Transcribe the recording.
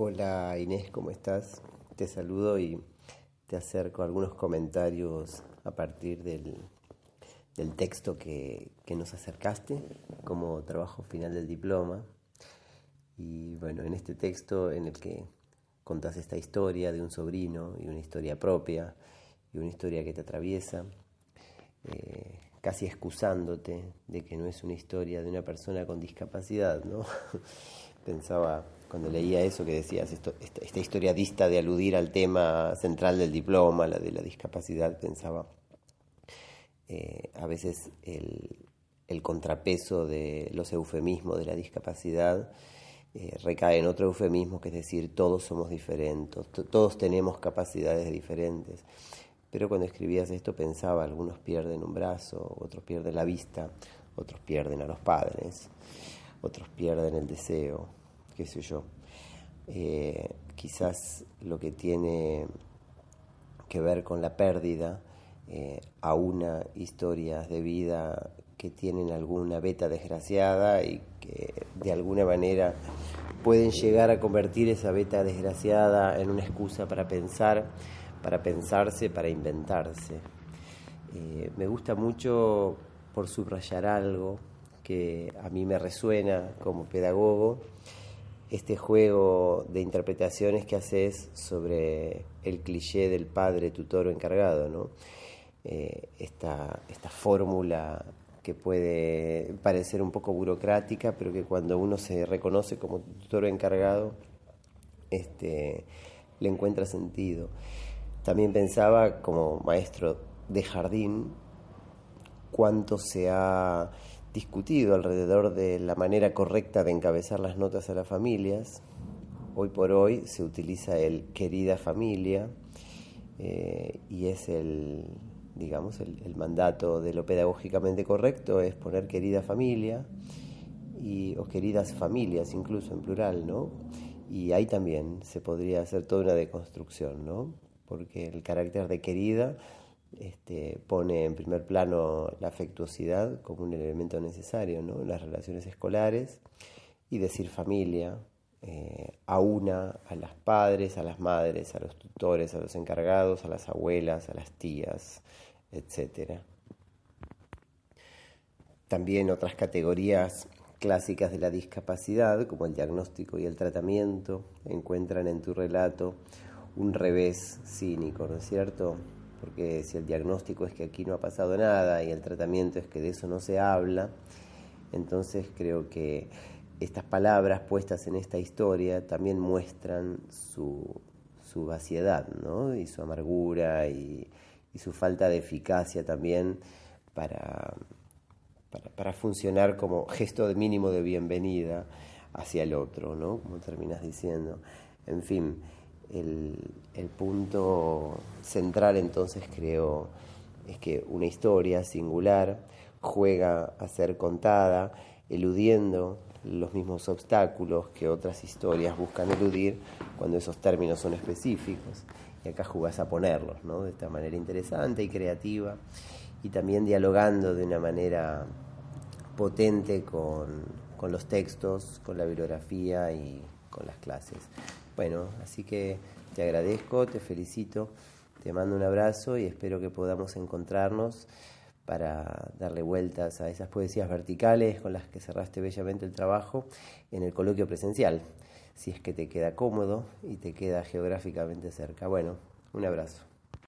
Hola Inés, ¿cómo estás? Te saludo y te acerco algunos comentarios a partir del, texto que, nos acercaste como trabajo final del diploma. Y bueno, en este texto en el que contás esta historia de un sobrino y una historia propia y una historia que te atraviesa, eh, casi excusándote de que no es una historia de una persona con discapacidad, ¿no? Pensaba cuando leía eso que decías, esto, esta, dista de aludir al tema central del diploma, la de la discapacidad, pensaba eh, a veces el, contrapeso de los eufemismos de la discapacidad eh, recae en otro eufemismo, que es decir, todos somos diferentes, todos tenemos capacidades diferentes. Pero cuando escribías esto pensaba, algunos pierden un brazo, otros pierden la vista, otros pierden a los padres, otros pierden el deseo, qué sé yo. Eh, quizás lo que tiene que ver con la pérdida eh, a una historias de vida que tienen alguna beta desgraciada y que de alguna manera pueden llegar a convertir esa beta desgraciada en una excusa para pensar, para pensarse, para inventarse. Eh, me gusta mucho por subrayar algo que a mí me resuena como pedagogo este juego de interpretaciones que haces sobre el cliché del padre tutor o encargado, ¿no? Eh, esta, esta fórmula que puede parecer un poco burocrática, pero que cuando uno se reconoce como tutor o encargado, este, le encuentra sentido. También pensaba como maestro de jardín cuánto se ha discutido alrededor de la manera correcta de encabezar las notas a las familias. Hoy por hoy se utiliza el querida familia eh, y es el, digamos, el, mandato de lo pedagógicamente correcto es poner querida familia y, o queridas familias incluso en plural, ¿no? Y ahí también se podría hacer toda una deconstrucción, ¿no? Porque el carácter de querida este, pone en primer plano la afectuosidad como un elemento necesario ¿no? las relaciones escolares y decir familia, eh, a una, a las padres, a las madres, a los tutores, a los encargados, a las abuelas, a las tías, etc. También otras categorías clásicas de la discapacidad, como el diagnóstico y el tratamiento, encuentran en tu relato un revés cínico, ¿no es cierto? Porque si el diagnóstico es que aquí no ha pasado nada y el tratamiento es que de eso no se habla, entonces creo que estas palabras puestas en esta historia también muestran su, su vaciedad ¿no? y su amargura y, su falta de eficacia también para, para, para, funcionar como gesto mínimo de bienvenida hacia el otro, ¿no? como terminas diciendo. En fin, el, punto central entonces creo es que una historia singular juega a ser contada eludiendo los mismos obstáculos que otras historias buscan eludir cuando esos términos son específicos. Y acá jugás a ponerlos ¿no? de esta manera interesante y creativa y también dialogando de una manera potente con, con los textos, con la bibliografía y con las clases. Bueno, así que te agradezco, te felicito, te mando un abrazo y espero que podamos encontrarnos para darle vueltas a esas poesías verticales con las que cerraste bellamente el trabajo en el coloquio presencial, si es que te queda cómodo y te queda geográficamente cerca. Bueno, un abrazo.